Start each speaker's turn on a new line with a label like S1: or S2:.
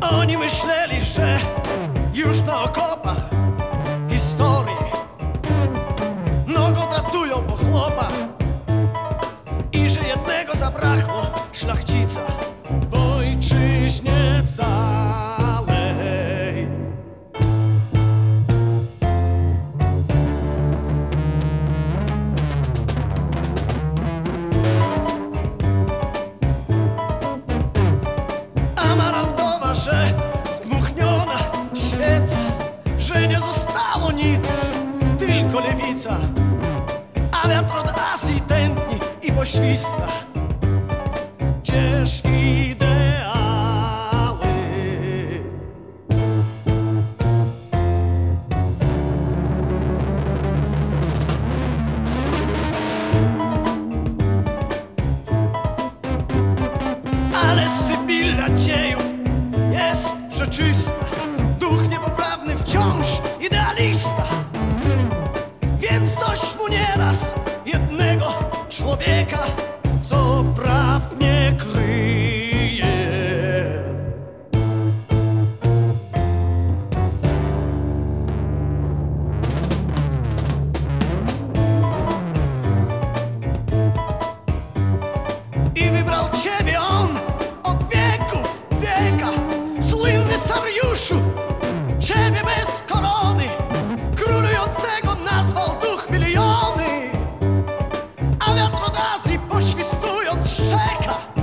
S1: Oni myśleli, że już na okopach historii nogą tratują po chłopach i że jednego zabrakło szlachcica w ojczyźnie całej. Lewica. A wiatr od Azji tętni i pośwista. Gdzież ideały? Ale jest przeczysta. Duch niepoprawny wciąż idealista. Co prawd nie kryje. Poświstując szczeka.